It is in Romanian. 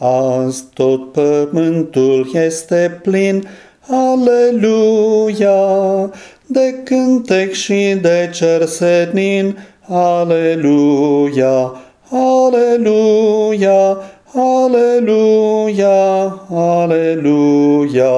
Azi tot pământul este plin, Aleluia, de cântec și de cer senin, Aleluia, Aleluia, Aleluia, Aleluia.